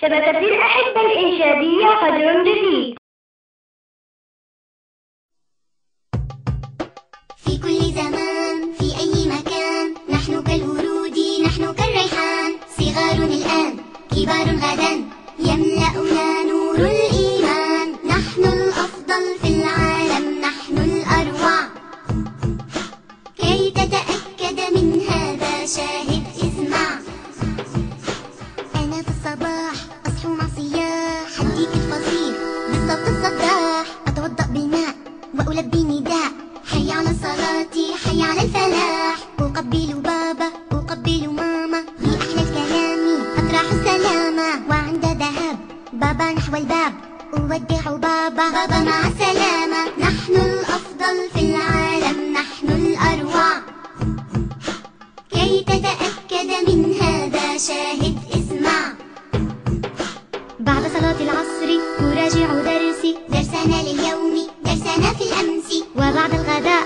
شبكة الأحبة الإنشادية قدر جديد. في كل زمان في أي مكان نحن كالورود نحن كالريحان صغار الآن كبار غدا يملأنا وألبي نداء حي على الصلاة حي على الفلاح أقبل بابا أقبل ماما. بأحلى الكلام أطرح السلامة. وعند ذهاب بابا نحو الباب. أودع بابا بابا مع السلامة. نحن الأفضل في العالم نحن الأروع. كي تتأكد من هذا شاهد اسمع. بعد صلاة العصر أراجع درسي. درسنا لليوم درسنا في الأمس. وبعد الغداء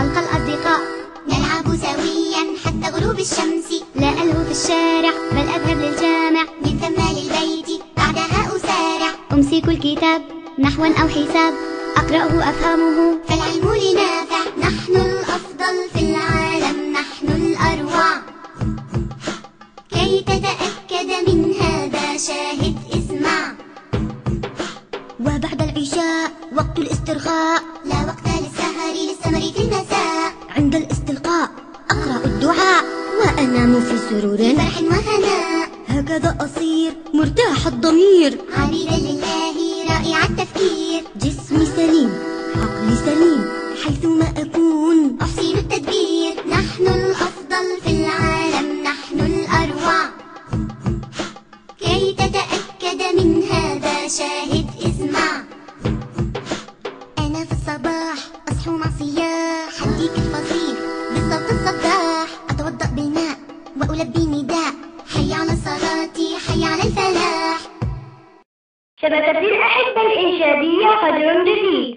ألقى الأصدقاء. نلعب سويا حتى غروب الشمس. لا ألهو في الشارع بل أذهب للجامع. من ثم للبيت بعدها أسارع. أمسك الكتاب نحوا أو حساب. أقرأه أفهمه. فالعلم لنافع. نحن الأفضل في العالم. نحن الأروع. كي تتأكد من هذا شاهد وبعد العشاء وقت الاسترخاء. لا وقت للسهر للسمر في المساء. عند الاستلقاء أقرأ الدعاء وأنام في سرور فرح وهناء هكذا أصير مرتاح الضمير. عبيدا لله رائع التفكير. جسمي سليم عقلي سليم حيثما أكون أحسن التدبير. نحن الأفضل في العالم نحن الأروع. كي تتأكد من هذا شاهد وألبي نداء. حي على الصلاة حي على الفلاح شبكة الأحبة الإنشادية قدر جديد.